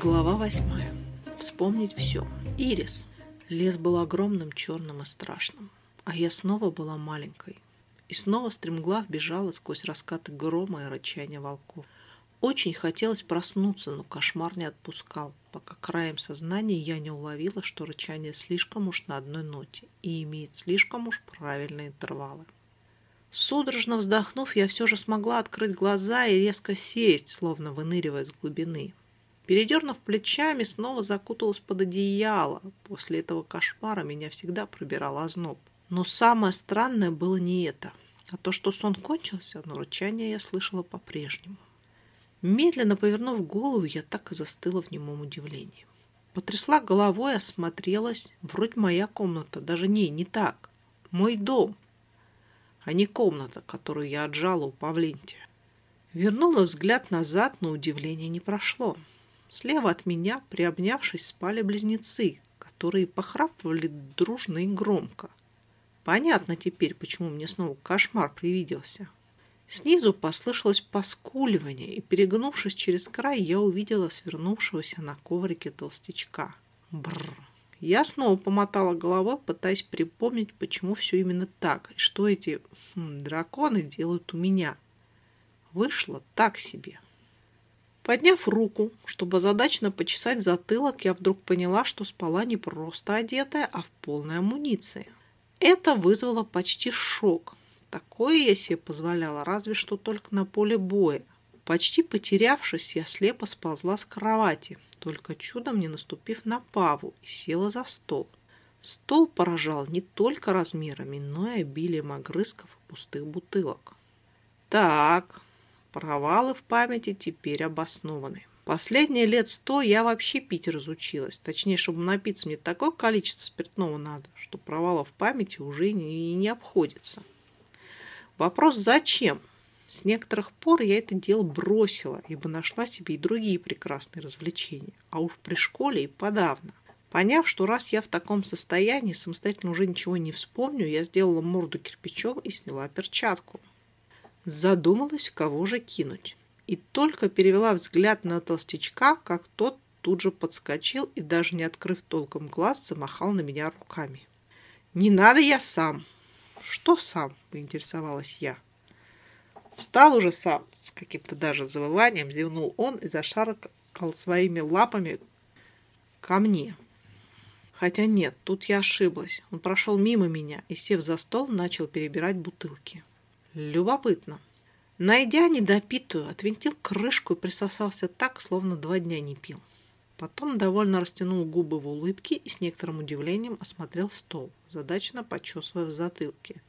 Глава восьмая. Вспомнить все. Ирис. Лес был огромным, черным и страшным, а я снова была маленькой. И снова стремглав бежала сквозь раскаты грома и рычания волков. Очень хотелось проснуться, но кошмар не отпускал, пока краем сознания я не уловила, что рычание слишком уж на одной ноте и имеет слишком уж правильные интервалы. Судорожно вздохнув, я все же смогла открыть глаза и резко сесть, словно выныривая с глубины. Передернув плечами, снова закуталась под одеяло. После этого кошмара меня всегда пробирал озноб. Но самое странное было не это, а то, что сон кончился, но рычание я слышала по-прежнему. Медленно повернув голову, я так и застыла в немом удивлении. Потрясла головой, осмотрелась. Вроде моя комната, даже не, не так. Мой дом, а не комната, которую я отжала у Павлентия. Вернула взгляд назад, но удивление не прошло. Слева от меня, приобнявшись, спали близнецы, которые похрапывали дружно и громко. Понятно теперь, почему мне снова кошмар привиделся. Снизу послышалось поскуливание, и, перегнувшись через край, я увидела свернувшегося на коврике толстячка. Бррр. Я снова помотала головой, пытаясь припомнить, почему все именно так, и что эти хм, драконы делают у меня. Вышло так себе. Подняв руку, чтобы задачно почесать затылок, я вдруг поняла, что спала не просто одетая, а в полной амуниции. Это вызвало почти шок. Такое я себе позволяла, разве что только на поле боя. Почти потерявшись, я слепо сползла с кровати, только чудом не наступив на паву, и села за стол. Стол поражал не только размерами, но и обилием огрызков и пустых бутылок. Так, Провалы в памяти теперь обоснованы. Последние лет сто я вообще пить разучилась. Точнее, чтобы напиться мне такое количество спиртного надо, что провалов в памяти уже не, не обходится. Вопрос «зачем?» С некоторых пор я это дело бросила, ибо нашла себе и другие прекрасные развлечения, а уж при школе и подавно. Поняв, что раз я в таком состоянии, самостоятельно уже ничего не вспомню, я сделала морду кирпичом и сняла перчатку. Задумалась, кого же кинуть. И только перевела взгляд на толстячка, как тот тут же подскочил и, даже не открыв толком глаз, замахал на меня руками. «Не надо, я сам!» «Что сам?» – поинтересовалась я. «Встал уже сам!» – с каким-то даже завыванием зевнул он и зашаркал своими лапами ко мне. Хотя нет, тут я ошиблась. Он прошел мимо меня и, сев за стол, начал перебирать бутылки. Любопытно. Найдя недопитую, отвинтил крышку и присосался так, словно два дня не пил. Потом довольно растянул губы в улыбке и с некоторым удивлением осмотрел стол, задачно почесывая в затылке.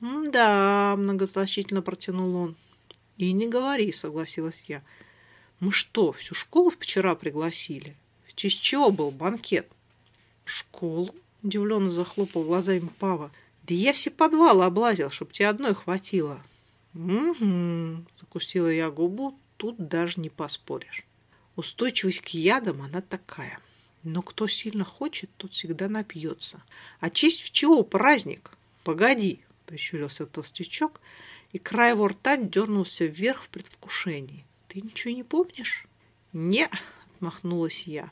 «Да», — многозначительно протянул он. «И не говори», — согласилась я. «Мы что, всю школу вчера пригласили? В честь чего был банкет?» «Школу?» — удивленно захлопал глазами Пава. Да я все подвалы облазил, чтоб тебе одной хватило. Угу, закусила я губу, тут даже не поспоришь. Устойчивость к ядам она такая. Но кто сильно хочет, тот всегда напьется. А честь в чего праздник? Погоди, прищурился толстячок, и край его рта дернулся вверх в предвкушении. Ты ничего не помнишь? Не, отмахнулась я.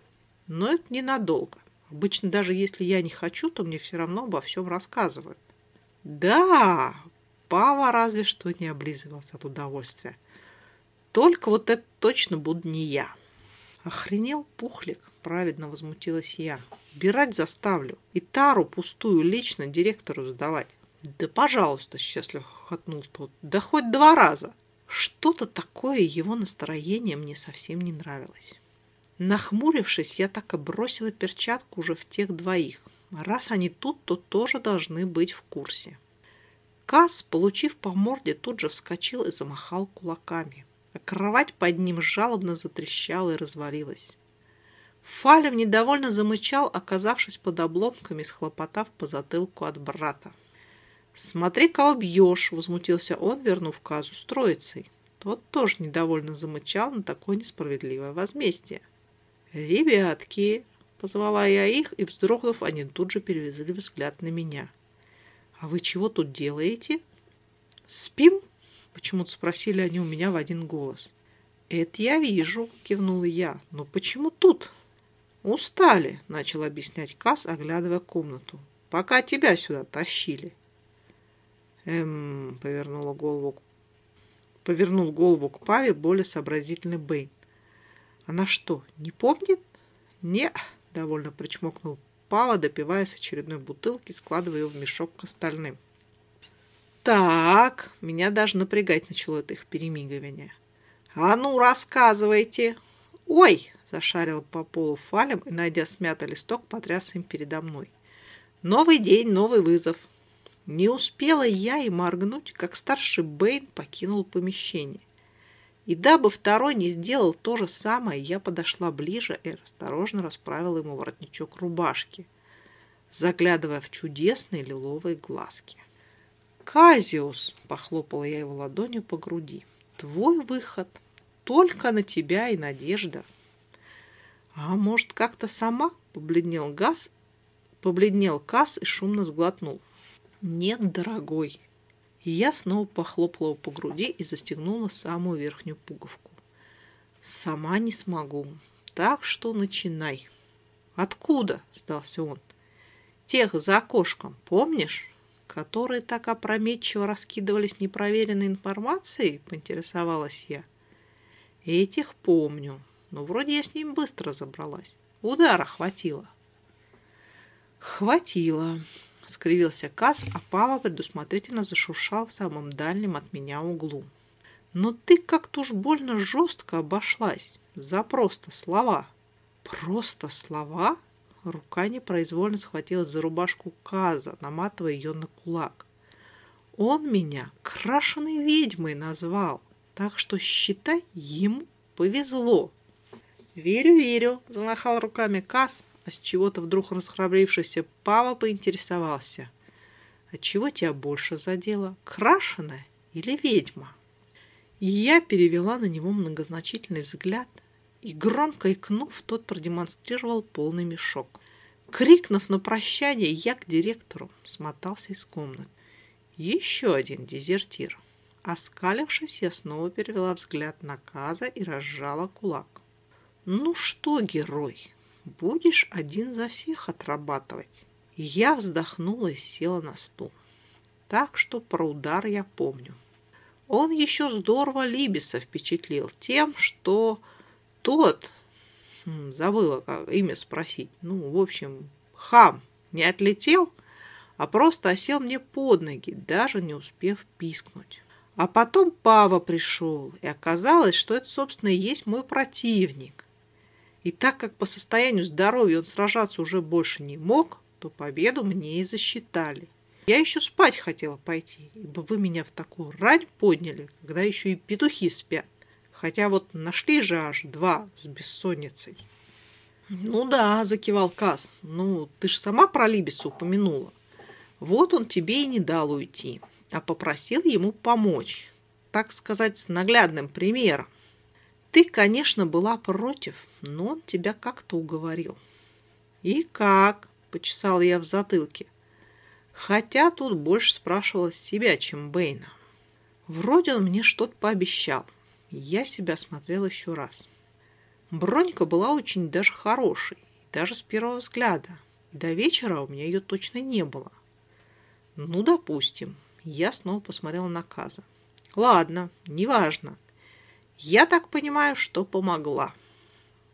Но это ненадолго. Обычно даже если я не хочу, то мне все равно обо всем рассказывают. Да, Пава разве что не облизывался от удовольствия. Только вот это точно буду не я. Охренел пухлик, праведно возмутилась я. Бирать заставлю. И тару пустую лично директору сдавать. Да пожалуйста, счастливо хохотнул тот. Да хоть два раза. Что-то такое его настроение мне совсем не нравилось. Нахмурившись, я так и бросила перчатку уже в тех двоих. Раз они тут, то тоже должны быть в курсе. Кас, получив по морде, тут же вскочил и замахал кулаками. А кровать под ним жалобно затрещала и развалилась. Фалев недовольно замычал, оказавшись под обломками, схлопотав по затылку от брата. «Смотри, кого бьешь!» — возмутился он, вернув Казу с троицей. Тот тоже недовольно замычал на такое несправедливое возмездие. «Ребятки!» Позвала я их, и, вздрогнув, они тут же перевезли взгляд на меня. «А вы чего тут делаете?» «Спим?» — почему-то спросили они у меня в один голос. Это я вижу, кивнула я. Но почему тут? Устали, начал объяснять Кас, оглядывая комнату. Пока тебя сюда тащили. Эм, повернула голову повернул голову к Паве более сообразительный Бэйн. Она что, не помнит? Не, довольно причмокнул Пава, допивая с очередной бутылки, складывая ее в мешок к остальным. Так, меня даже напрягать начало это их перемигивание. А ну, рассказывайте. Ой, зашарил по полу фалем и, найдя смятый листок, потряс им передо мной. Новый день, новый вызов. Не успела я и моргнуть, как старший Бэйн покинул помещение. И дабы второй не сделал то же самое, я подошла ближе и осторожно расправила ему воротничок рубашки, заглядывая в чудесные лиловые глазки. «Казиус!» — похлопала я его ладонью по груди. «Твой выход. Только на тебя и надежда». «А может, как-то сама?» — побледнел Газ, побледнел Кас и шумно сглотнул. «Нет, дорогой». И я снова похлопала по груди и застегнула самую верхнюю пуговку. «Сама не смогу, так что начинай». «Откуда?» – сдался он. «Тех за окошком, помнишь?» которые так опрометчиво раскидывались непроверенной информацией, поинтересовалась я. Этих помню, но вроде я с ним быстро забралась. Удара хватило. Хватило, — скривился Кас, а Пава предусмотрительно зашуршал в самом дальнем от меня углу. «Но ты как-то уж больно жестко обошлась. За просто слова». «Просто слова?» Рука непроизвольно схватилась за рубашку Каза, наматывая ее на кулак. «Он меня крашеной ведьмой назвал, так что, считай, ему повезло». «Верю, верю», — замахал руками Каз, а с чего-то вдруг расхрабрившийся Пава поинтересовался. «А чего тебя больше задело, крашеная или ведьма?» И я перевела на него многозначительный взгляд, и, громко икнув, тот продемонстрировал полный мешок. Крикнув на прощание, я к директору смотался из комнаты. Еще один дезертир. Оскалившись, я снова перевела взгляд на Каза и разжала кулак. «Ну что, герой, будешь один за всех отрабатывать. я вздохнула и села на стул. Так что про удар я помню. Он еще здорово Либиса впечатлил тем, что тот, хм, забыла как имя спросить, ну, в общем, хам не отлетел, а просто осел мне под ноги, даже не успев пискнуть. А потом Пава пришел, и оказалось, что это, собственно, и есть мой противник. И так как по состоянию здоровья он сражаться уже больше не мог, то победу мне и засчитали. Я еще спать хотела пойти, ибо вы меня в такую рань подняли, когда еще и петухи спят. Хотя вот нашли же аж два с бессонницей. Ну да, закивал Кас. Ну, ты ж сама про Либиса упомянула. Вот он тебе и не дал уйти, а попросил ему помочь. Так сказать, с наглядным примером. Ты, конечно, была против, но он тебя как-то уговорил. И как? Почесал я в затылке. Хотя тут больше спрашивала себя, чем Бэйна. Вроде он мне что-то пообещал. Я себя смотрел еще раз. Бронька была очень даже хорошей, даже с первого взгляда. до вечера у меня ее точно не было. Ну, допустим. Я снова посмотрела на Каза. Ладно, неважно. Я так понимаю, что помогла.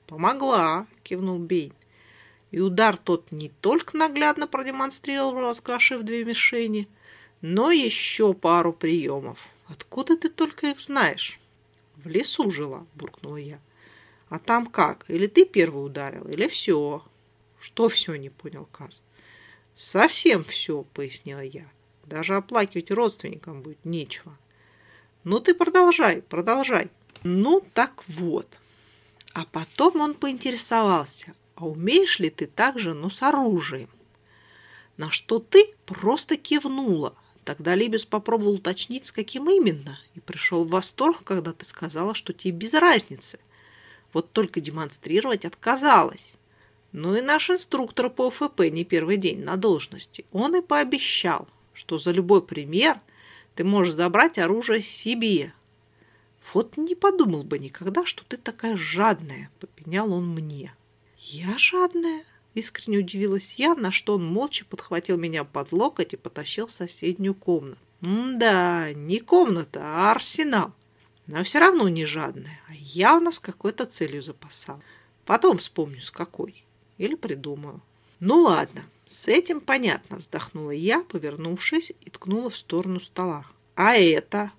Помогла, кивнул Бейн. И удар тот не только наглядно продемонстрировал, раскрошив две мишени, но еще пару приемов. Откуда ты только их знаешь? В лесу жила, буркнула я. А там как? Или ты первый ударил, или все? Что все, не понял Каз. Совсем все, пояснила я. Даже оплакивать родственникам будет нечего. Ну ты продолжай, продолжай. Ну так вот. А потом он поинтересовался, а умеешь ли ты также, но с оружием? На что ты просто кивнула. Тогда Либес попробовал уточнить, с каким именно, и пришел в восторг, когда ты сказала, что тебе без разницы. Вот только демонстрировать отказалась. Ну и наш инструктор по ОФП не первый день на должности. Он и пообещал, что за любой пример ты можешь забрать оружие себе, Вот не подумал бы никогда, что ты такая жадная, попенял он мне. Я жадная? Искренне удивилась я, на что он молча подхватил меня под локоть и потащил в соседнюю комнату. М-да, не комната, а арсенал. Но все равно не жадная, а явно с какой-то целью запасал. Потом вспомню, с какой. Или придумаю. Ну ладно, с этим понятно, вздохнула я, повернувшись и ткнула в сторону стола. А это?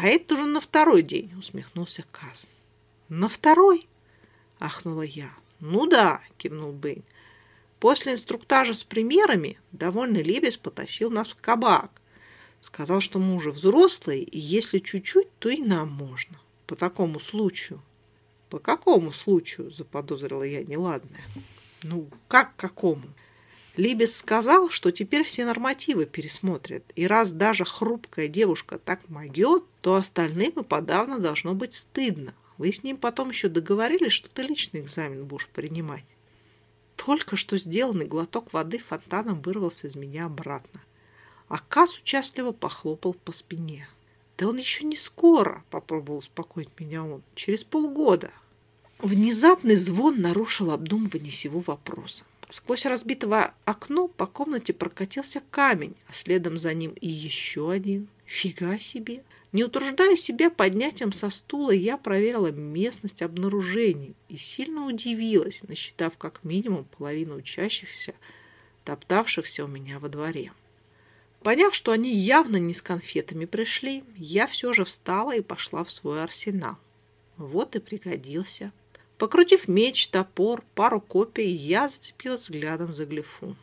А это уже на второй день, усмехнулся Каз. На второй? Ахнула я. Ну да, кивнул Бэйн. После инструктажа с примерами довольный Лебес потащил нас в кабак. Сказал, что мы уже взрослые, и если чуть-чуть, то и нам можно. По такому случаю. По какому случаю, заподозрила я неладное. Ну, как какому? Либес сказал, что теперь все нормативы пересмотрят, и раз даже хрупкая девушка так могет, то остальным и подавно должно быть стыдно. Вы с ним потом еще договорились, что ты личный экзамен будешь принимать. Только что сделанный глоток воды фонтаном вырвался из меня обратно. А Кас участливо похлопал по спине. «Да он еще не скоро», — попробовал успокоить меня он, — «через полгода». Внезапный звон нарушил обдумывание сего вопроса. Сквозь разбитое окно по комнате прокатился камень, а следом за ним и еще один. Фига себе! Не утруждая себя поднятием со стула, я проверила местность обнаружений и сильно удивилась, насчитав как минимум половину учащихся, топтавшихся у меня во дворе. Поняв, что они явно не с конфетами пришли, я все же встала и пошла в свой арсенал. Вот и пригодился. Покрутив меч, топор, пару копий, я зацепилась взглядом за глифу.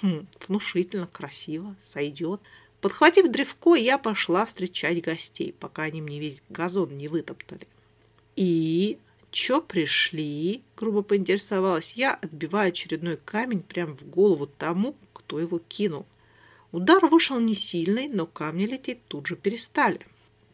Хм, внушительно, красиво, сойдет. Подхватив древко, я пошла встречать гостей, пока они мне весь газон не вытоптали. И чё пришли? Грубо поинтересовалась я, отбивая очередной камень прямо в голову тому, кто его кинул. Удар вышел не сильный, но камни лететь тут же перестали.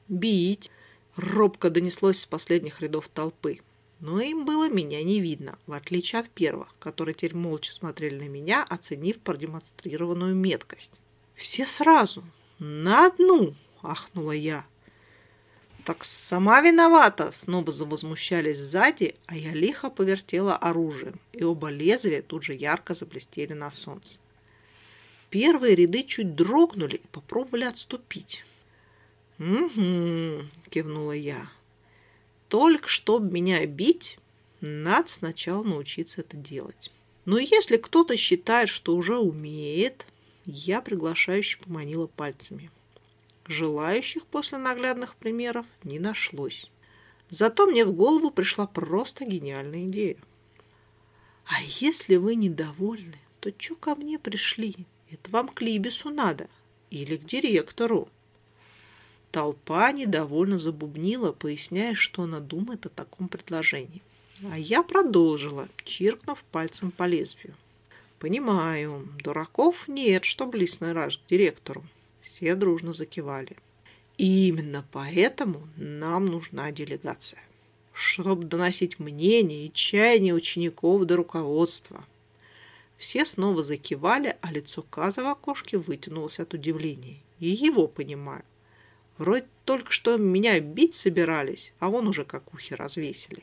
«Бить!» — робко донеслось с последних рядов толпы. Но им было меня не видно, в отличие от первых, которые теперь молча смотрели на меня, оценив продемонстрированную меткость. «Все сразу! На одну!» — ахнула я. «Так сама виновата!» — снова завозмущались сзади, а я лихо повертела оружием, и оба лезвия тут же ярко заблестели на солнце. Первые ряды чуть дрогнули и попробовали отступить. «Угу», — кивнула я. «Только чтобы меня бить, надо сначала научиться это делать. Но если кто-то считает, что уже умеет, я приглашающе поманила пальцами. Желающих после наглядных примеров не нашлось. Зато мне в голову пришла просто гениальная идея. «А если вы недовольны, то чё ко мне пришли?» Это вам к Либесу надо или к директору. Толпа недовольно забубнила, поясняя, что она думает о таком предложении. А я продолжила, чиркнув пальцем по лезвию. Понимаю, дураков нет, что листный раз к директору. Все дружно закивали. И именно поэтому нам нужна делегация, чтобы доносить мнение и чаяние учеников до руководства. Все снова закивали, а лицо Каза в окошке вытянулось от удивления. И его понимаю. Вроде только что меня бить собирались, а он уже как ухи развесили.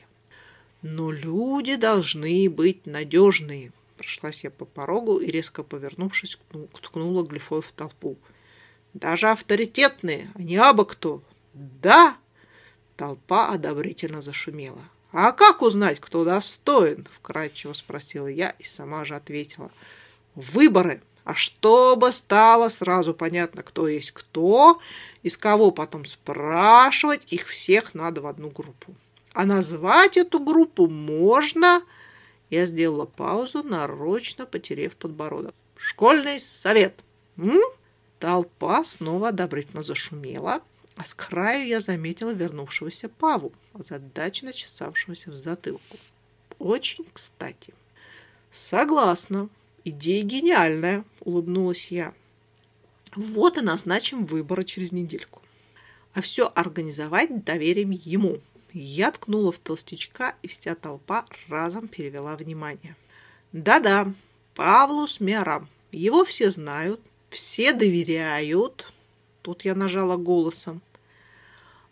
Но люди должны быть надежные. Прошлась я по порогу и, резко повернувшись, ткнула глифой в толпу. Даже авторитетные, а не абы кто. Да! Толпа одобрительно зашумела. «А как узнать, кто достоин?» – вкратчиво спросила я и сама же ответила. «Выборы. А чтобы стало сразу понятно, кто есть кто, из кого потом спрашивать, их всех надо в одну группу. А назвать эту группу можно...» Я сделала паузу, нарочно потерев подбородок. «Школьный совет!» М? Толпа снова одобрительно зашумела, а с краю я заметила вернувшегося Паву, озадаченно чесавшегося в затылку. Очень кстати. Согласна. Идея гениальная, улыбнулась я. Вот и назначим выборы через недельку. А все организовать доверим ему. Я ткнула в толстячка, и вся толпа разом перевела внимание. Да-да, Павлу Смярам. Его все знают, все доверяют. Тут я нажала голосом.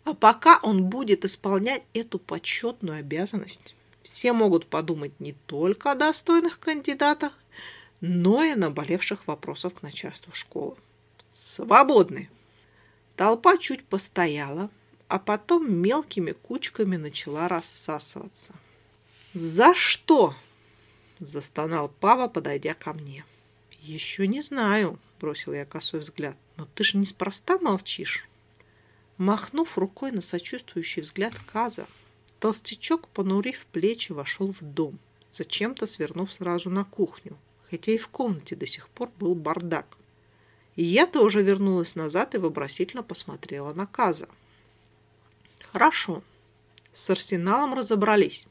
А пока он будет исполнять эту почетную обязанность, все могут подумать не только о достойных кандидатах, но и наболевших вопросах к начальству школы. Свободны! Толпа чуть постояла, а потом мелкими кучками начала рассасываться. «За что?» – застонал Пава, подойдя ко мне. «Еще не знаю», – бросил я косой взгляд. «Но ты же неспроста молчишь». Махнув рукой на сочувствующий взгляд Каза, толстячок, понурив плечи, вошел в дом, зачем-то свернув сразу на кухню, хотя и в комнате до сих пор был бардак. И я тоже вернулась назад и вопросительно посмотрела на Каза. «Хорошо, с арсеналом разобрались,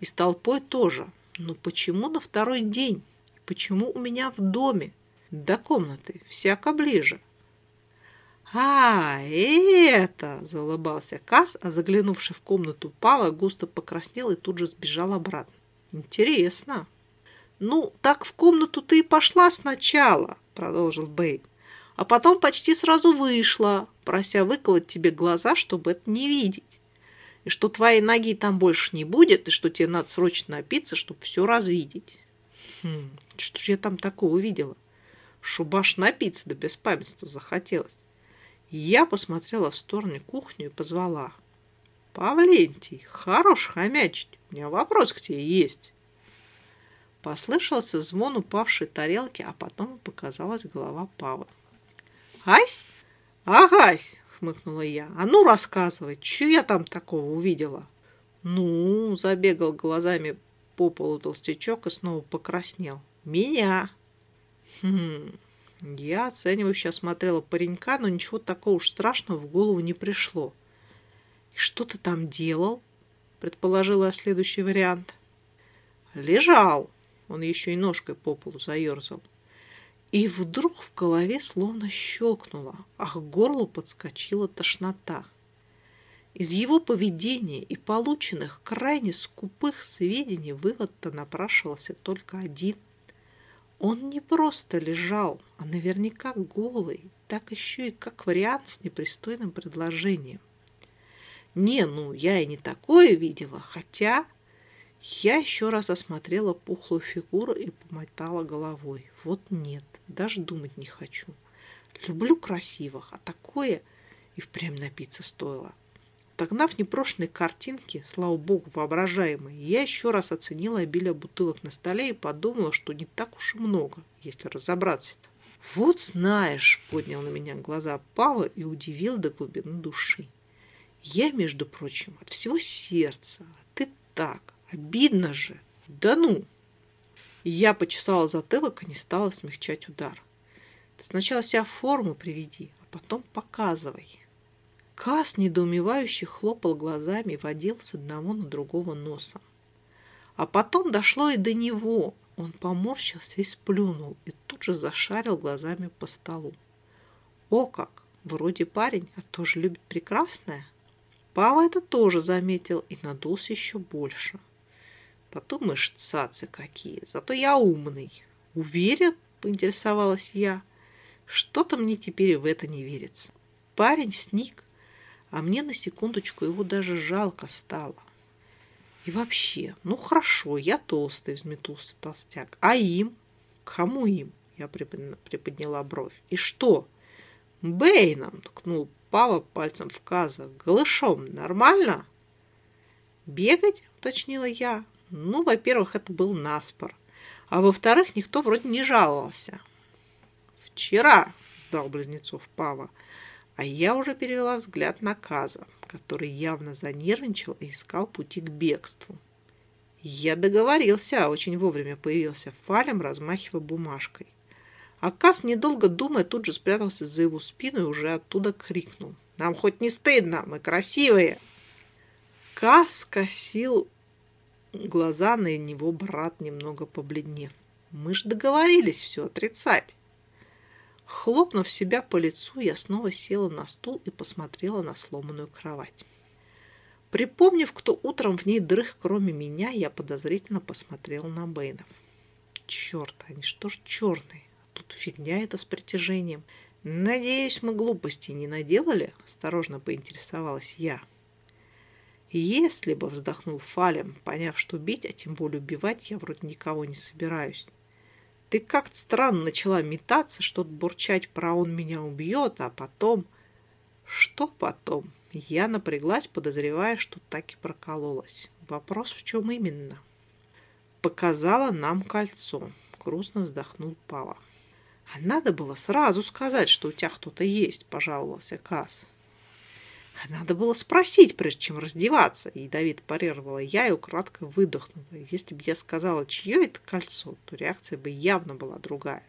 и с толпой тоже, но почему на второй день? Почему у меня в доме? До комнаты всяко ближе?» «А, это!» – заулыбался Кас, а заглянувший в комнату Пава, густо покраснел и тут же сбежал обратно. «Интересно!» «Ну, так в комнату ты и пошла сначала», – продолжил Бэй. «А потом почти сразу вышла, прося выколоть тебе глаза, чтобы это не видеть. И что твоей ноги там больше не будет, и что тебе надо срочно напиться, чтобы все развидеть». «Хм, что ж я там такого увидела? Шубаш напиться до беспамятства захотелось. Я посмотрела в сторону кухни и позвала. «Павлентий, хорош хомячить, у меня вопрос к тебе есть». Послышался звон упавшей тарелки, а потом показалась голова Павы. «Ась? Агась!» — хмыкнула я. «А ну, рассказывай, что я там такого увидела?» «Ну?» — забегал глазами по полу толстячок и снова покраснел. «Меня!» «Хм, я оценивающе осмотрела паренька, но ничего такого уж страшного в голову не пришло. «И что ты там делал?» – предположила следующий вариант. «Лежал!» – он еще и ножкой по полу заерзал. И вдруг в голове словно щелкнуло, а к горлу подскочила тошнота. Из его поведения и полученных крайне скупых сведений вывод-то напрашивался только один – он не просто лежал, а наверняка голый, так еще и как вариант с непристойным предложением. Не, ну, я и не такое видела, хотя... Я еще раз осмотрела пухлую фигуру и помотала головой. Вот нет, даже думать не хочу. Люблю красивых, а такое и впрямь напиться стоило. Отогнав непрошенные картинки, слава богу, воображаемые, я еще раз оценила обилие бутылок на столе и подумала, что не так уж и много, если разобраться-то. «Вот знаешь», — поднял на меня глаза Пава и удивил до глубины души. «Я, между прочим, от всего сердца, а ты так, обидно же, да ну!» я почесала затылок и не стала смягчать удар. «Ты сначала себя в форму приведи, а потом показывай». Кас недоумевающе хлопал глазами и водил с одного на другого носом. А потом дошло и до него. Он поморщился и сплюнул, и тут же зашарил глазами по столу. О как! Вроде парень, а тоже любит прекрасное. Пава это тоже заметил и надулся еще больше. Подумаешь, цацы какие, зато я умный. Уверен, поинтересовалась я. Что-то мне теперь в это не верится. Парень сник, а мне на секундочку его даже жалко стало. И вообще, ну хорошо, я толстый, взметулся толстяк. А им? Кому им? Я приподняла бровь. И что? Бэйном, ткнул Пава пальцем в каза. Голышом, нормально? Бегать, уточнила я. Ну, во-первых, это был наспор. А во-вторых, никто вроде не жаловался. Вчера, сдал близнецов Пава, а я уже перевела взгляд на Каза, который явно занервничал и искал пути к бегству. Я договорился, а очень вовремя появился Фалем, размахивая бумажкой. А Каз, недолго думая, тут же спрятался за его спину и уже оттуда крикнул. «Нам хоть не стыдно, мы красивые!» Каз скосил глаза на него брат, немного побледнев. «Мы ж договорились все отрицать!» Хлопнув себя по лицу, я снова села на стул и посмотрела на сломанную кровать. Припомнив, кто утром в ней дрых, кроме меня, я подозрительно посмотрела на Бэйнов. Черт, они что ж черные? Тут фигня это с притяжением. Надеюсь, мы глупости не наделали, осторожно поинтересовалась я. Если бы, вздохнул Фалем, поняв, что бить, а тем более убивать, я вроде никого не собираюсь. Ты как-то странно начала метаться, что-то бурчать про «он меня убьет», а потом... Что потом? Я напряглась, подозревая, что так и прокололась. Вопрос в чем именно? Показала нам кольцо. Грустно вздохнул Пава. А надо было сразу сказать, что у тебя кто-то есть, пожаловался Касс. Надо было спросить, прежде чем раздеваться, ядовито парировала я и украдкой выдохнула. Если бы я сказала, чье это кольцо, то реакция бы явно была другая.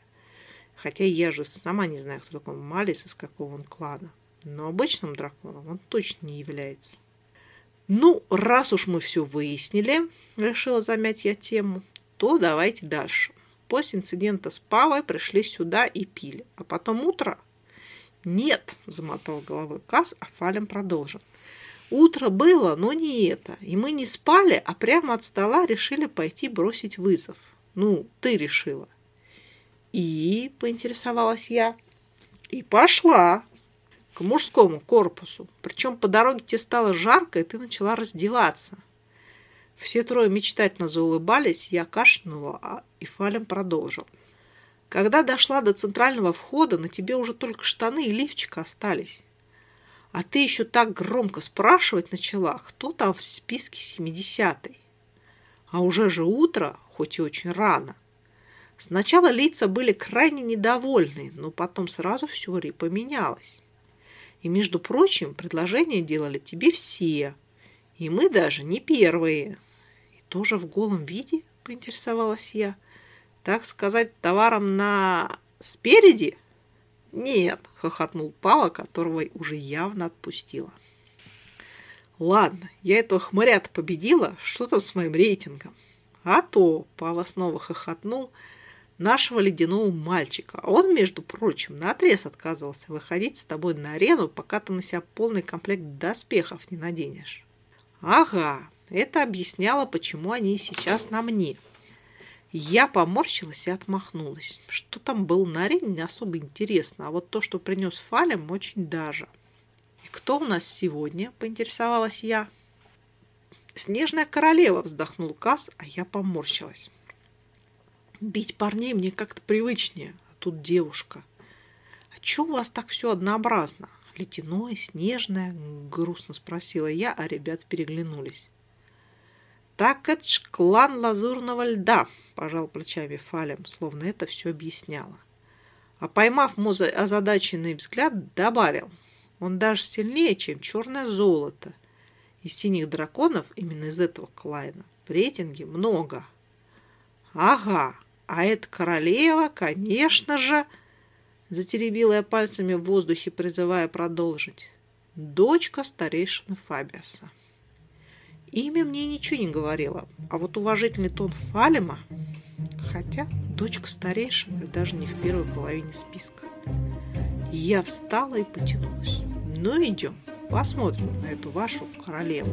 Хотя я же сама не знаю, кто такой Малис, из какого он клана. Но обычным драконом он точно не является. Ну, раз уж мы все выяснили, решила замять я тему, то давайте дальше. После инцидента с Павой пришли сюда и пили, а потом утро «Нет», – замотал головой Касс, а Фалем продолжил. «Утро было, но не это. И мы не спали, а прямо от стола решили пойти бросить вызов. Ну, ты решила». «И?» – поинтересовалась я. «И пошла к мужскому корпусу. Причем по дороге тебе стало жарко, и ты начала раздеваться». Все трое мечтательно заулыбались, я кашлянула, а и Фалем продолжил. Когда дошла до центрального входа, на тебе уже только штаны и лифчик остались. А ты еще так громко спрашивать начала, кто там в списке 70-й. А уже же утро, хоть и очень рано. Сначала лица были крайне недовольны, но потом сразу все поменялось. И, между прочим, предложения делали тебе все. И мы даже не первые. И тоже в голом виде, поинтересовалась я – так сказать, товаром на спереди? Нет, хохотнул Пава, которого уже явно отпустила. Ладно, я этого хмыря победила, что там с моим рейтингом? А то, Пава снова хохотнул, нашего ледяного мальчика. Он, между прочим, наотрез отказывался выходить с тобой на арену, пока ты на себя полный комплект доспехов не наденешь. Ага, это объясняло, почему они сейчас на мне. Я поморщилась и отмахнулась. Что там было на арене, не особо интересно, а вот то, что принес Фалем, очень даже. «И кто у нас сегодня?» – поинтересовалась я. «Снежная королева», – вздохнул Кас, а я поморщилась. «Бить парней мне как-то привычнее, а тут девушка. А чё у вас так все однообразно? Ледяное, снежное?» – грустно спросила я, а ребят переглянулись. «Так это ж клан лазурного льда», – пожал плечами Фалем, словно это все объясняло. А поймав мой озадаченный взгляд, добавил, «Он даже сильнее, чем черное золото. Из синих драконов именно из этого клана в рейтинге много». «Ага, а эта королева, конечно же...» Затеребила я пальцами в воздухе, призывая продолжить. «Дочка старейшины Фабиаса». Имя мне ничего не говорило, а вот уважительный тон Фалема, хотя дочка старейшина даже не в первой половине списка. Я встала и потянулась. Ну, идем, посмотрим на эту вашу королеву.